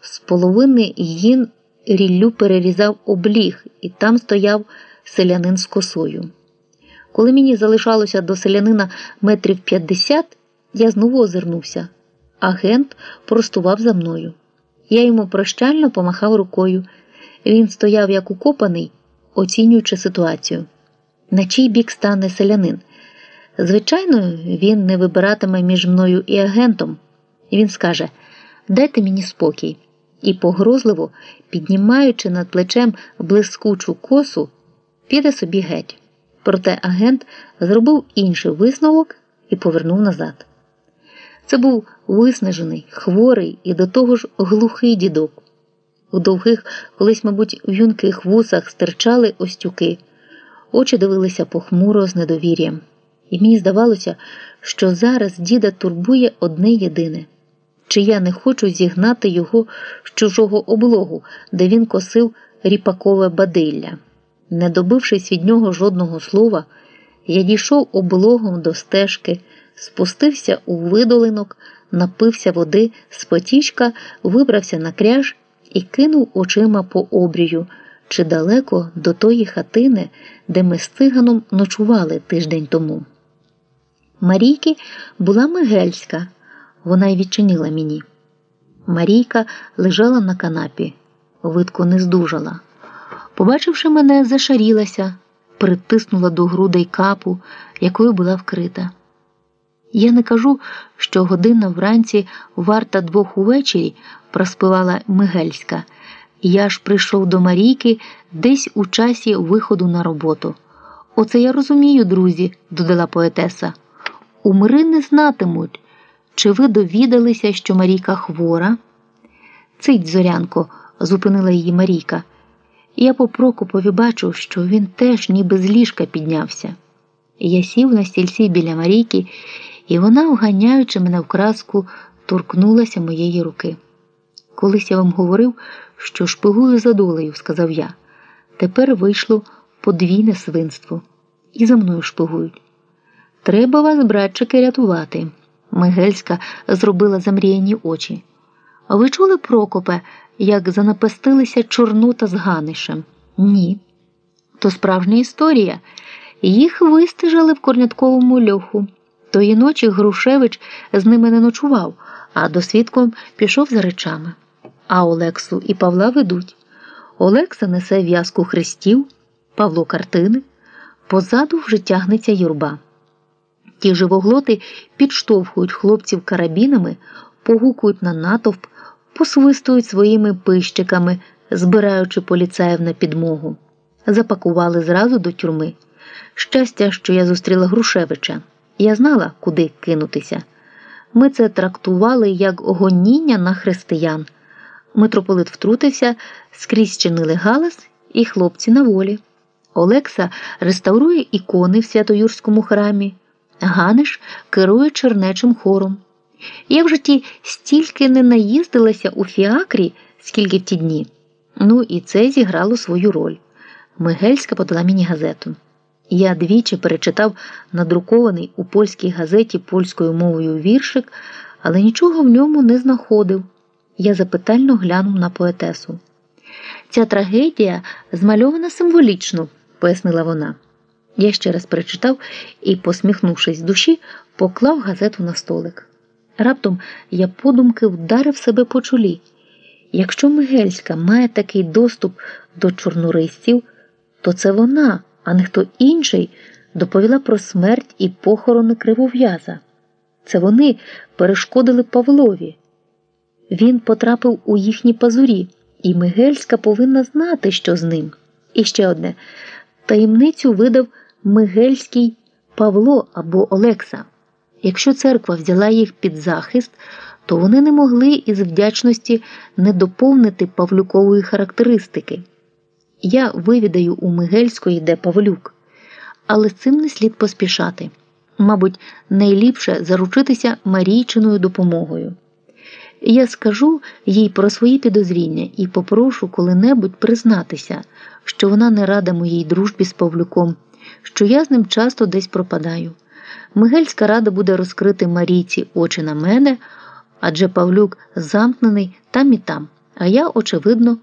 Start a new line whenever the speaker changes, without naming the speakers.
з половини її ріллю перерізав обліг, і там стояв селянин з косою. Коли мені залишалося до селянина метрів п'ятдесят, я знову озирнувся. Агент простував за мною. Я йому прощально помахав рукою. Він стояв як укопаний, оцінюючи ситуацію. На чий бік стане селянин? Звичайно, він не вибиратиме між мною і агентом. Він скаже: Дайте мені спокій. І погрозливо, піднімаючи над плечем блискучу косу, піде собі геть. Проте агент зробив інший висновок і повернув назад. Це був виснажений, хворий і до того ж глухий дідок. У довгих, колись, мабуть, в юнких вусах стирчали остюки, очі дивилися похмуро з недовір'ям. І мені здавалося, що зараз діда турбує одне єдине чи я не хочу зігнати його з чужого облогу, де він косив ріпакове бадилля. Не добившись від нього жодного слова, я дійшов облогом до стежки, спустився у видолинок, напився води з потічка, вибрався на кряж і кинув очима по обрію, чи далеко до тої хатини, де ми з тиганом ночували тиждень тому. Марійки була Мигельська, вона й відчинила мені. Марійка лежала на канапі, видко не здужала. Побачивши мене, зашарілася, притиснула до грудей капу, якою була вкрита. Я не кажу, що година вранці варта двох увечері, проспівала Мигельська. Я ж прийшов до Марійки десь у часі виходу на роботу. Оце я розумію, друзі, додала поетеса. Умри не знатимуть. Чи ви довідалися, що Марійка хвора? Цить, зорянко, зупинила її Марійка. Я по Прокопові бачу, що він теж ніби з ліжка піднявся. Я сів на стільці біля Марійки, і вона, вганяючи мене в краску, торкнулася моєї руки. Колись я вам говорив, що шпигую за долею, сказав я. Тепер вийшло подвійне свинство, і за мною шпигують. Треба вас, братчики, рятувати. Мигельська зробила замріяні очі. Ви чули, Прокопе, як занапастилися Чорнота з Ганишем? Ні. То справжня історія. Їх вистежали в корнятковому льоху. Тої ночі Грушевич з ними не ночував, а досвідком пішов за речами. А Олексу і Павла ведуть. Олекса несе в'язку хрестів, Павло картини, позаду вже тягнеться юрба. Ті живоглоти підштовхують хлопців карабінами, погукують на натовп, посвистують своїми пищиками, збираючи поліцаїв на підмогу. Запакували зразу до тюрми. Щастя, що я зустріла Грушевича. Я знала, куди кинутися. Ми це трактували як гоніння на християн. Митрополит втрутився, скрізь чинили галас, і хлопці на волі. Олекса реставрує ікони в Святоюрському храмі. Ганиш керує чернечим хором. Я в житті стільки не наїздилася у фіакрі, скільки в ті дні. Ну і це зіграло свою роль. Мигельська подала мені газету. Я двічі перечитав надрукований у польській газеті польською мовою віршик, але нічого в ньому не знаходив. Я запитально глянув на поетесу. Ця трагедія змальована символічно, пояснила вона. Я ще раз перечитав і, посміхнувшись з душі, поклав газету на столик. Раптом я подумки вдарив себе по чолі. Якщо Мигельська має такий доступ до чорнорисців, то це вона, а не хто інший, доповіла про смерть і похорони кривов'яза. Це вони перешкодили Павлові. Він потрапив у їхні пазурі, і Мигельська повинна знати, що з ним. І ще одне таємницю видав Мигельський Павло або Олекса. Якщо церква взяла їх під захист, то вони не могли із вдячності не доповнити Павлюкової характеристики. Я вивідаю у Мигельської, де Павлюк, але з цим не слід поспішати. Мабуть, найліпше заручитися Марійчиною допомогою. Я скажу їй про свої підозріння і попрошу коли-небудь признатися, що вона не рада моїй дружбі з Павлюком, що я з ним часто десь пропадаю. Мигельська рада буде розкрити Марійці очі на мене, адже Павлюк замкнений там і там, а я, очевидно,